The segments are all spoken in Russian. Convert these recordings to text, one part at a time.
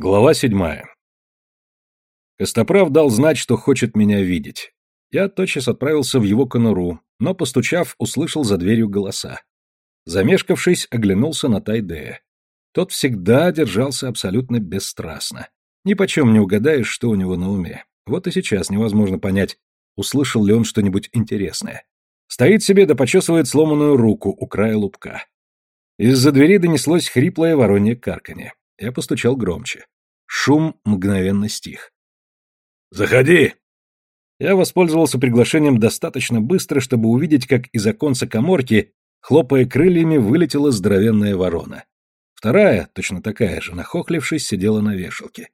Глава седьмая. Костоправ дал знать, что хочет меня видеть. Я тотчас отправился в его конуру, но, постучав, услышал за дверью голоса. Замешкавшись, оглянулся на Тайдея. Тот всегда держался абсолютно бесстрастно. Ни почем не угадаешь, что у него на уме. Вот и сейчас невозможно понять, услышал ли он что-нибудь интересное. Стоит себе да почесывает сломанную руку у края лупка. Из-за двери донеслось хриплое воронье карканье. Я постучал громче. Шум мгновенно стих. «Заходи!» Я воспользовался приглашением достаточно быстро, чтобы увидеть, как из оконца коморки, хлопая крыльями, вылетела здоровенная ворона. Вторая, точно такая же, нахохлившись, сидела на вешалке.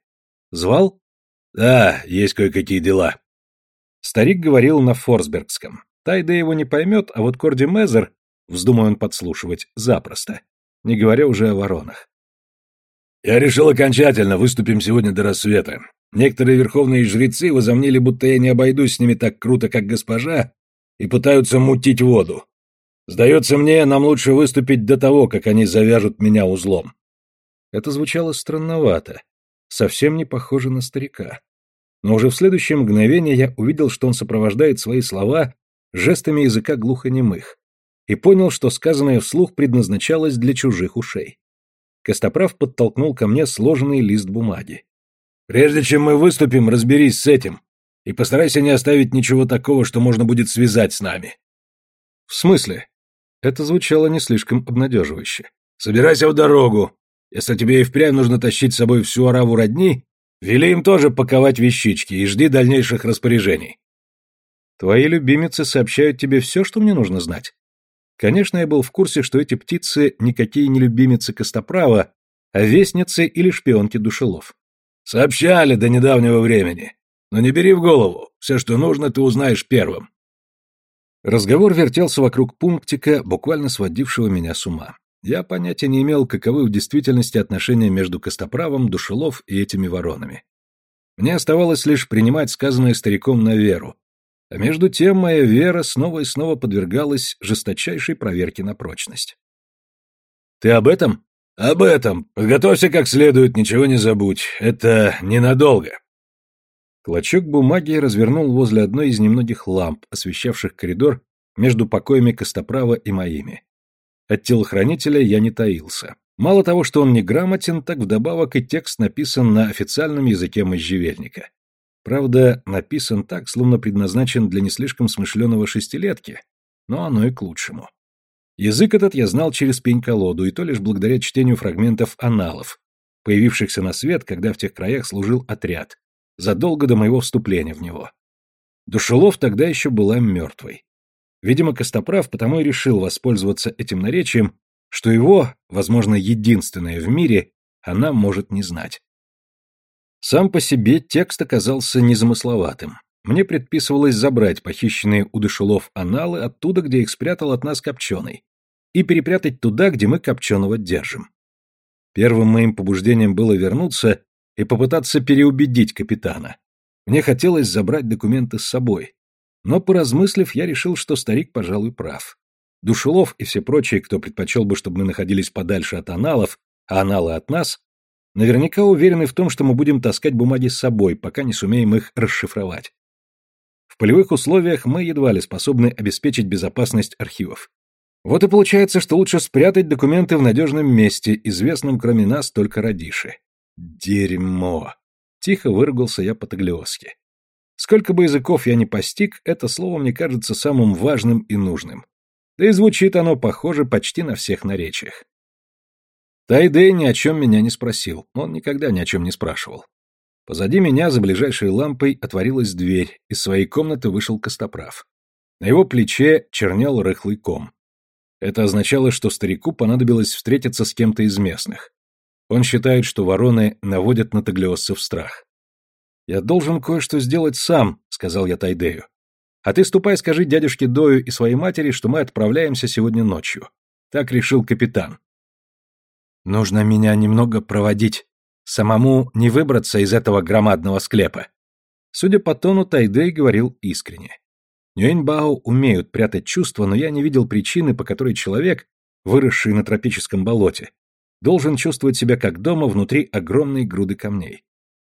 «Звал?» «Да, есть кое-какие дела». Старик говорил на форсбергском. Тайда его не поймет, а вот Корди Мезер, вздумая он подслушивать, запросто. Не говоря уже о воронах. Я решил окончательно, выступим сегодня до рассвета. Некоторые верховные жрецы возомнили, будто я не обойдусь с ними так круто, как госпожа, и пытаются мутить воду. Сдается мне, нам лучше выступить до того, как они завяжут меня узлом. Это звучало странновато, совсем не похоже на старика. Но уже в следующее мгновение я увидел, что он сопровождает свои слова жестами языка глухонемых, и понял, что сказанное вслух предназначалось для чужих ушей. Костоправ подтолкнул ко мне сложенный лист бумаги. «Прежде чем мы выступим, разберись с этим. И постарайся не оставить ничего такого, что можно будет связать с нами». «В смысле?» Это звучало не слишком обнадеживающе. «Собирайся в дорогу. Если тебе и впрямь нужно тащить с собой всю ораву родни, вели им тоже паковать вещички и жди дальнейших распоряжений». «Твои любимицы сообщают тебе все, что мне нужно знать?» Конечно, я был в курсе, что эти птицы никакие не любимицы Костоправа, а вестницы или шпионки душелов. Сообщали до недавнего времени. Но не бери в голову, все, что нужно, ты узнаешь первым. Разговор вертелся вокруг пунктика, буквально сводившего меня с ума. Я понятия не имел, каковы в действительности отношения между Костоправом, Душелов и этими воронами. Мне оставалось лишь принимать сказанное стариком на веру, а между тем моя вера снова и снова подвергалась жесточайшей проверке на прочность. «Ты об этом?» «Об этом. Подготовься как следует, ничего не забудь. Это ненадолго». Клочок бумаги развернул возле одной из немногих ламп, освещавших коридор между покоями Костоправа и моими. От телохранителя я не таился. Мало того, что он неграмотен, так вдобавок и текст написан на официальном языке можжевельника. Правда, написан так, словно предназначен для не слишком смышленого шестилетки, но оно и к лучшему. Язык этот я знал через пень-колоду, и то лишь благодаря чтению фрагментов аналов, появившихся на свет, когда в тех краях служил отряд, задолго до моего вступления в него. Душелов тогда еще была мертвой. Видимо, Костоправ потому и решил воспользоваться этим наречием, что его, возможно, единственное в мире, она может не знать. Сам по себе текст оказался незамысловатым. Мне предписывалось забрать похищенные у дышелов аналы оттуда, где их спрятал от нас Копченый, и перепрятать туда, где мы Копченого держим. Первым моим побуждением было вернуться и попытаться переубедить капитана. Мне хотелось забрать документы с собой. Но, поразмыслив, я решил, что старик, пожалуй, прав. Душелов и все прочие, кто предпочел бы, чтобы мы находились подальше от аналов, а аналы от нас, Наверняка уверены в том, что мы будем таскать бумаги с собой, пока не сумеем их расшифровать. В полевых условиях мы едва ли способны обеспечить безопасность архивов. Вот и получается, что лучше спрятать документы в надежном месте, известном кроме нас только Радиши. Дерьмо. Тихо выругался я по-таглиоски. Сколько бы языков я ни постиг, это слово мне кажется самым важным и нужным. Да и звучит оно, похоже, почти на всех наречиях. Тайдей ни о чем меня не спросил, он никогда ни о чем не спрашивал. Позади меня, за ближайшей лампой, отворилась дверь, из своей комнаты вышел Костоправ. На его плече чернел рыхлый ком. Это означало, что старику понадобилось встретиться с кем-то из местных. Он считает, что вороны наводят на таглиоссов страх. «Я должен кое-что сделать сам», — сказал я Тайдею. «А ты ступай скажи дядюшке Дою и своей матери, что мы отправляемся сегодня ночью». Так решил капитан. Нужно меня немного проводить. Самому не выбраться из этого громадного склепа. Судя по тону, Тайдей говорил искренне. Нюэньбао умеют прятать чувства, но я не видел причины, по которой человек, выросший на тропическом болоте, должен чувствовать себя как дома внутри огромной груды камней.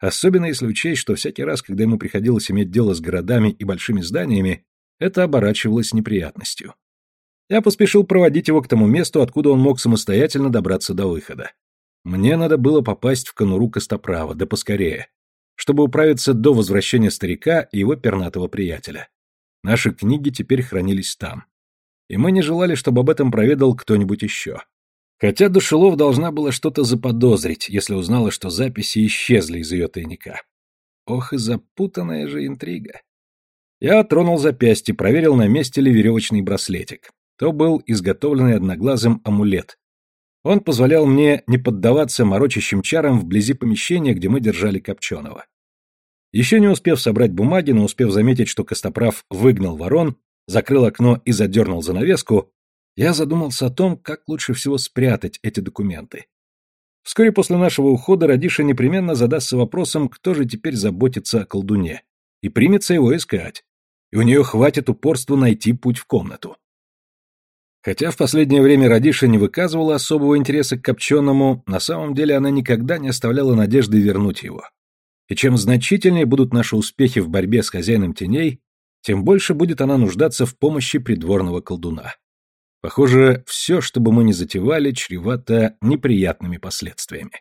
Особенно если учесть, что всякий раз, когда ему приходилось иметь дело с городами и большими зданиями, это оборачивалось неприятностью. Я поспешил проводить его к тому месту, откуда он мог самостоятельно добраться до выхода. Мне надо было попасть в конуру Костоправа, да поскорее, чтобы управиться до возвращения старика и его пернатого приятеля. Наши книги теперь хранились там. И мы не желали, чтобы об этом проведал кто-нибудь еще. Хотя Душелов должна была что-то заподозрить, если узнала, что записи исчезли из ее тайника. Ох и запутанная же интрига. Я тронул запястье, проверил, на месте ли веревочный браслетик. То был изготовленный одноглазым амулет. Он позволял мне не поддаваться морочащим чарам вблизи помещения, где мы держали Копченого. Еще не успев собрать бумаги, но успев заметить, что Костоправ выгнал ворон, закрыл окно и задернул занавеску, я задумался о том, как лучше всего спрятать эти документы. Вскоре после нашего ухода Радиша непременно задастся вопросом, кто же теперь заботится о колдуне, и примется его искать. И у нее хватит упорства найти путь в комнату. Хотя в последнее время Радиша не выказывала особого интереса к Копченому, на самом деле она никогда не оставляла надежды вернуть его. И чем значительнее будут наши успехи в борьбе с хозяином теней, тем больше будет она нуждаться в помощи придворного колдуна. Похоже, все, что бы мы ни затевали, чревато неприятными последствиями.